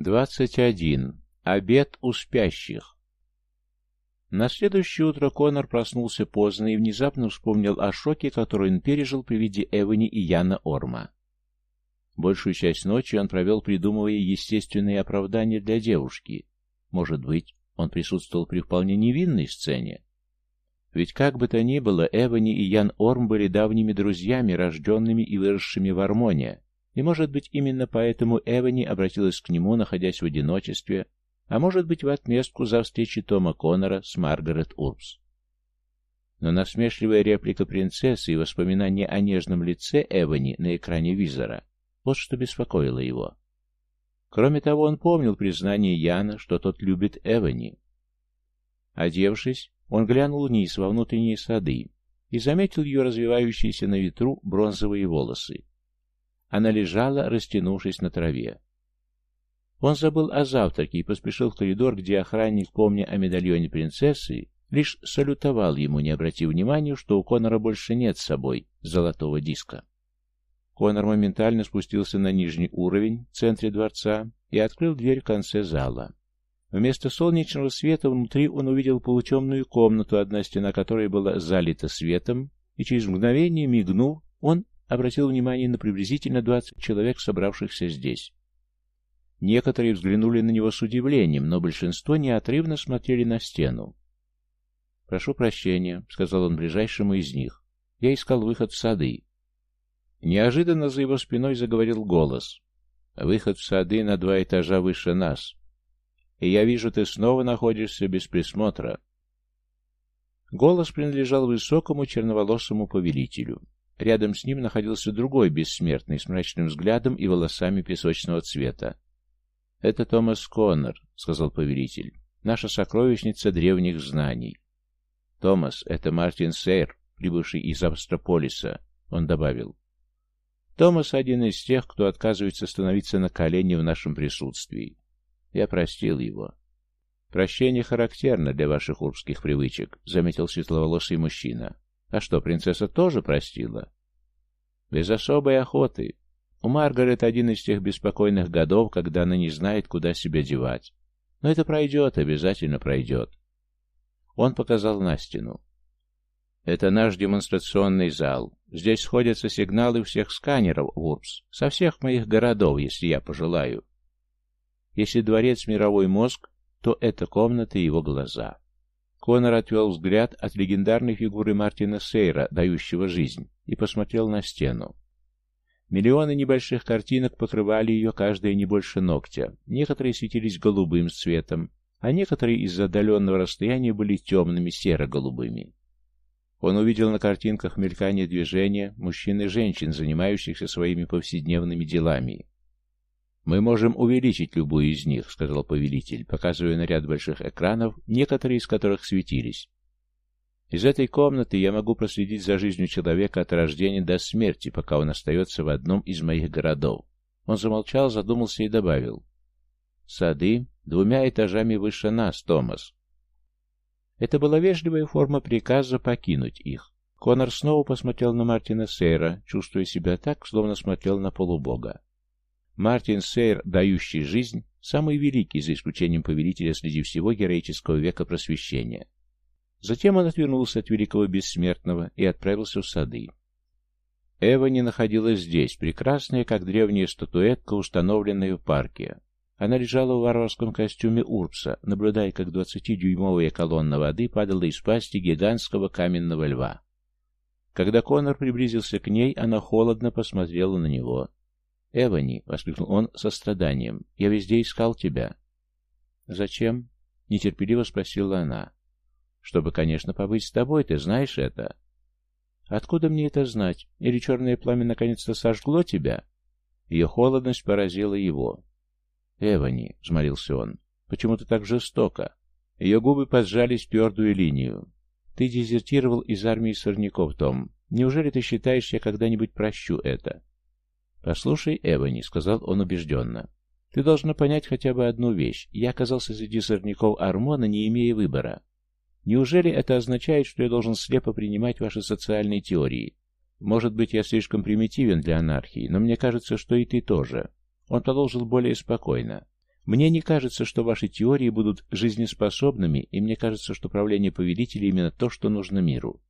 21. Обед у спящих. На следующее утро Конор проснулся поздно и внезапно вспомнил о шоке, который он пережил при виде Эвани и Яна Орма. Большую часть ночи он провел, придумывая естественные оправдания для девушки. Может быть, он присутствовал при вполне невинной сцене. Ведь как бы то ни было, Эвани и Ян Орм были давними друзьями, рожденными и выросшими в Армоне, и, может быть, именно поэтому Эвани обратилась к нему, находясь в одиночестве, а может быть, в отместку за встречи Тома Коннора с Маргарет Урбс. Но насмешливая реплика принцессы и воспоминания о нежном лице Эвани на экране визора — вот что беспокоило его. Кроме того, он помнил признание Яна, что тот любит Эвани. Одевшись, он глянул вниз во внутренние сады и заметил ее развивающиеся на ветру бронзовые волосы. Она лежала, растянувшись на траве. Он забыл о завтраке и поспешил в коридор, где охранник, помня о медальоне принцессы, лишь салютовал ему, не обратив внимания, что у Конора больше нет с собой золотого диска. Конор моментально спустился на нижний уровень в центре дворца и открыл дверь в конце зала. Вместо солнечного света внутри он увидел полутемную комнату, одна стена которой была залита светом, и через мгновение, мигнув, он обратил внимание на приблизительно 20 человек, собравшихся здесь. Некоторые взглянули на него с удивлением, но большинство неотрывно смотрели на стену. «Прошу прощения», — сказал он ближайшему из них. «Я искал выход в сады». Неожиданно за его спиной заговорил голос. «Выход в сады на два этажа выше нас. И я вижу, ты снова находишься без присмотра». Голос принадлежал высокому черноволосому повелителю. Рядом с ним находился другой бессмертный с мрачным взглядом и волосами песочного цвета. «Это Томас Коннор», — сказал повелитель, — «наша сокровищница древних знаний». «Томас, это Мартин Сейр, прибывший из Австрополиса», — он добавил. «Томас один из тех, кто отказывается становиться на колени в нашем присутствии. Я простил его». «Прощение характерно для ваших урбских привычек», — заметил светловолосый мужчина. А что, принцесса тоже простила? Без особой охоты. У Маргарет один из тех беспокойных годов, когда она не знает, куда себя девать. Но это пройдет, обязательно пройдет. Он показал на стену. Это наш демонстрационный зал. Здесь сходятся сигналы всех сканеров, Урбс, со всех моих городов, если я пожелаю. Если дворец мировой мозг, то это комната его глаза. Конор отвел взгляд от легендарной фигуры Мартина Сейра, дающего жизнь, и посмотрел на стену. Миллионы небольших картинок покрывали ее каждая не больше ногтя. Некоторые светились голубым цветом, а некоторые из-за отдаленного расстояния были темными серо-голубыми. Он увидел на картинках мелькание движения мужчин и женщин, занимающихся своими повседневными делами. «Мы можем увеличить любую из них», — сказал повелитель, показывая на ряд больших экранов, некоторые из которых светились. «Из этой комнаты я могу проследить за жизнью человека от рождения до смерти, пока он остается в одном из моих городов». Он замолчал, задумался и добавил. «Сады двумя этажами выше нас, Томас». Это была вежливая форма приказа покинуть их. Конор снова посмотрел на Мартина Сейра, чувствуя себя так, словно смотрел на полубога. Мартин Сейр, дающий жизнь, самый великий, за исключением повелителя среди всего героического века просвещения. Затем он отвернулся от великого бессмертного и отправился в сады. Эва не находилась здесь, прекрасная, как древняя статуэтка, установленная в парке. Она лежала в варварском костюме Урбса, наблюдая, как двадцатидюймовая колонна воды падала из пасти гигантского каменного льва. Когда Конор приблизился к ней, она холодно посмотрела на него. «Эвани!» — воскликнул он со страданием. «Я везде искал тебя». «Зачем?» — нетерпеливо спросила она. «Чтобы, конечно, побыть с тобой, ты знаешь это». «Откуда мне это знать? Или черное пламя наконец-то сожгло тебя?» Ее холодность поразила его. «Эвани!» — взмолился он. «Почему ты так жестоко?» Ее губы поджались в твердую линию. «Ты дезертировал из армии сорняков, Том. Неужели ты считаешь, я когда-нибудь прощу это?» «Послушай, Эвани», — сказал он убежденно, — «ты должна понять хотя бы одну вещь. Я оказался среди сорняков Армона, не имея выбора. Неужели это означает, что я должен слепо принимать ваши социальные теории? Может быть, я слишком примитивен для анархии, но мне кажется, что и ты тоже». Он продолжил более спокойно. Мне не кажется, что ваши теории будут жизнеспособными, и мне кажется, что правление повелителя именно то, что нужно миру.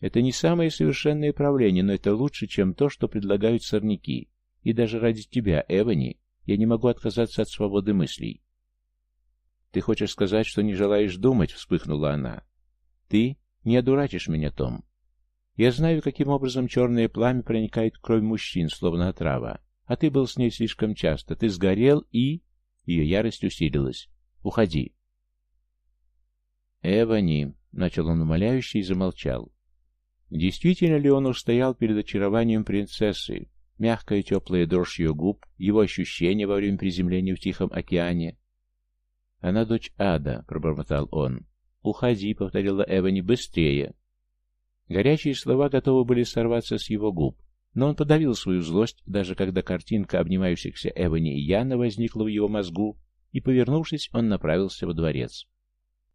Это не самое совершенное правление, но это лучше, чем то, что предлагают сорняки. И даже ради тебя, Эвани, я не могу отказаться от свободы мыслей. «Ты хочешь сказать, что не желаешь думать?» — вспыхнула она. «Ты не одурачишь меня, Том. Я знаю, каким образом черное пламя проникает в кровь мужчин, словно отрава. А ты был с ней слишком часто. Ты сгорел и...» Ее ярость усилилась. «Уходи». «Эвани», — начал он умоляюще и замолчал. Действительно ли он устоял перед очарованием принцессы? Мягкая теплая дрожь ее губ, его ощущения во время приземления в Тихом океане. «Она дочь ада», — пробормотал он. «Уходи», — повторила Эвани, — «быстрее». Горячие слова готовы были сорваться с его губ, но он подавил свою злость, даже когда картинка обнимающихся Эвани и Яна возникла в его мозгу, и, повернувшись, он направился во дворец.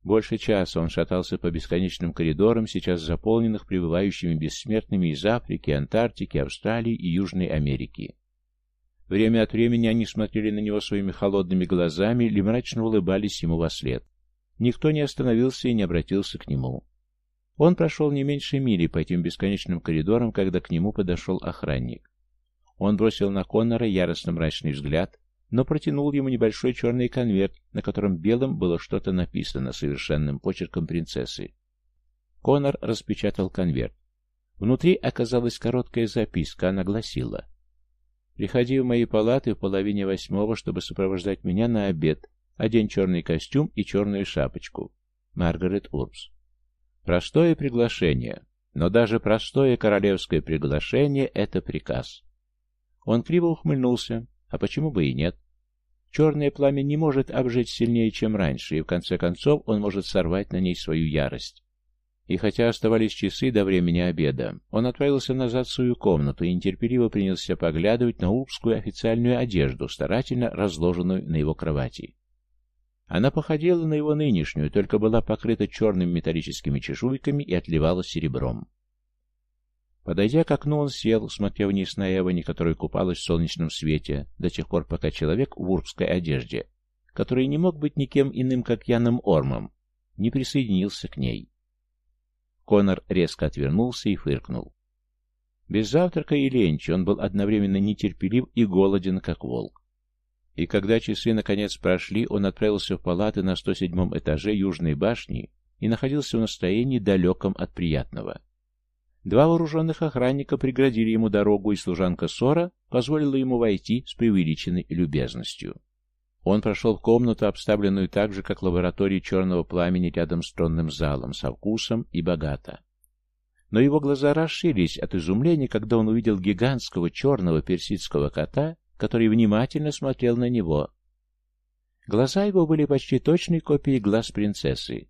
Больше часа он шатался по бесконечным коридорам, сейчас заполненных прибывающими бессмертными из Африки, Антарктики, Австралии и Южной Америки. Время от времени они смотрели на него своими холодными глазами или мрачно улыбались ему во след. Никто не остановился и не обратился к нему. Он прошел не меньше мили по этим бесконечным коридорам, когда к нему подошел охранник. Он бросил на Коннора яростно мрачный взгляд, но протянул ему небольшой черный конверт, на котором белым было что-то написано совершенным почерком принцессы. Конор распечатал конверт. Внутри оказалась короткая записка, она гласила «Приходи в мои палаты в половине восьмого, чтобы сопровождать меня на обед. Одень черный костюм и черную шапочку. Маргарет Урбс». Простое приглашение, но даже простое королевское приглашение — это приказ. Он криво ухмыльнулся, а почему бы и нет? Черное пламя не может обжечь сильнее, чем раньше, и в конце концов он может сорвать на ней свою ярость. И хотя оставались часы до времени обеда, он отправился назад в свою комнату и нетерпеливо принялся поглядывать на урбскую официальную одежду, старательно разложенную на его кровати. Она походила на его нынешнюю, только была покрыта черными металлическими чешуйками и отливала серебром. Подойдя к окну, он сел, смотря вниз на Эвани, которая купалась в солнечном свете, до тех пор, пока человек в урбской одежде, который не мог быть никем иным, как Яном Ормом, не присоединился к ней. Конор резко отвернулся и фыркнул. Без завтрака и ленчи он был одновременно нетерпелив и голоден, как волк. И когда часы наконец прошли, он отправился в палаты на 107 этаже Южной башни и находился в настроении далеком от приятного. Два вооруженных охранника преградили ему дорогу, и служанка Сора позволила ему войти с преувеличенной любезностью. Он прошел в комнату, обставленную так же, как лаборатория черного пламени рядом с тронным залом, со вкусом и богато. Но его глаза расширились от изумления, когда он увидел гигантского черного персидского кота, который внимательно смотрел на него. Глаза его были почти точной копией глаз принцессы.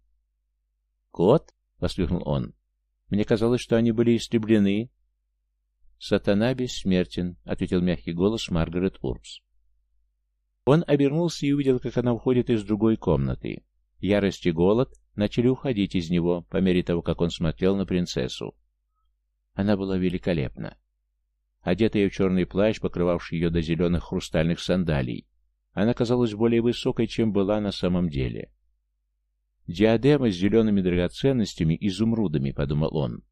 «Кот?» — воскликнул он. Мне казалось, что они были истреблены. «Сатана бессмертен», — ответил мягкий голос Маргарет Урбс. Он обернулся и увидел, как она уходит из другой комнаты. Ярость и голод начали уходить из него по мере того, как он смотрел на принцессу. Она была великолепна. Одетая в черный плащ, покрывавший ее до зеленых хрустальных сандалий, она казалась более высокой, чем была на самом деле. Диадема с зелеными драгоценностями, изумрудами, подумал он,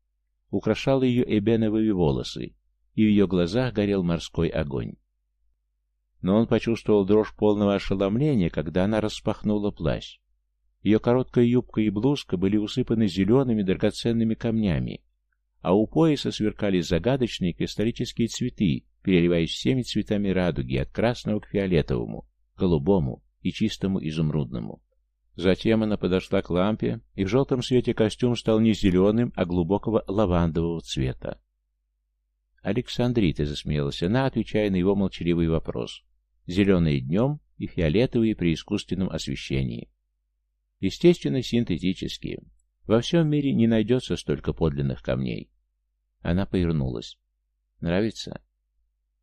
украшала ее эбеновые волосы, и в ее глазах горел морской огонь. Но он почувствовал дрожь полного ошеломления, когда она распахнула плащ. Ее короткая юбка и блузка были усыпаны зелеными драгоценными камнями, а у пояса сверкали загадочные кристаллические цветы, переливаясь всеми цветами радуги, от красного к фиолетовому, голубому и чистому изумрудному. Затем она подошла к лампе, и в желтом свете костюм стал не зеленым, а глубокого лавандового цвета. Александрита засмеялась она, отвечая на его молчаливый вопрос. Зеленые днем и фиолетовые при искусственном освещении. Естественно, синтетические. Во всем мире не найдется столько подлинных камней. Она повернулась. «Нравится?»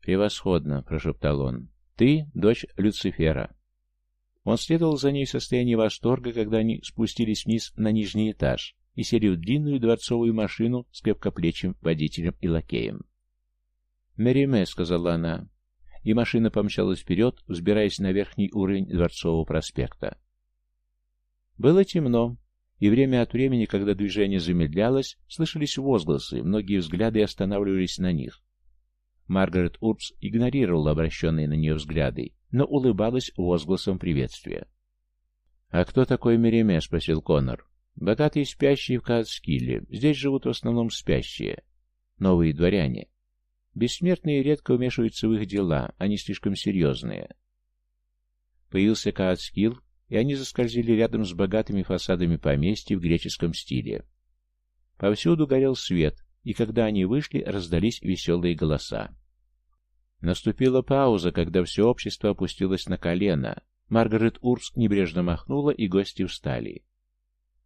«Превосходно», — прошептал он. «Ты — дочь Люцифера. Он следовал за ней в состоянии восторга, когда они спустились вниз на нижний этаж и сели в длинную дворцовую машину с крепкоплечим водителем и лакеем. «Мериме», — сказала она, и машина помчалась вперед, взбираясь на верхний уровень Дворцового проспекта. Было темно, и время от времени, когда движение замедлялось, слышались возгласы, многие взгляды останавливались на них. Маргарет Урбс игнорировала обращенные на нее взгляды, но улыбалась возгласом приветствия. «А кто такой Мереме?» — спросил Коннор. «Богатые спящие в Каацкилле. Здесь живут в основном спящие. Новые дворяне. Бессмертные редко вмешиваются в их дела, они слишком серьезные». Появился Каацкилл, и они заскользили рядом с богатыми фасадами поместья в греческом стиле. Повсюду горел свет, и когда они вышли, раздались веселые голоса. Наступила пауза, когда все общество опустилось на колено. Маргарет Урск небрежно махнула, и гости встали.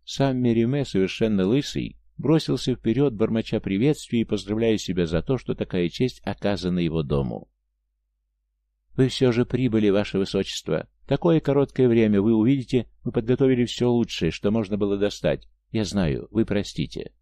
Сам Мериме, совершенно лысый, бросился вперед, бормоча приветствия и поздравляя себя за то, что такая честь оказана его дому. «Вы все же прибыли, ваше высочество. Такое короткое время, вы увидите, мы подготовили все лучшее, что можно было достать. Я знаю, вы простите».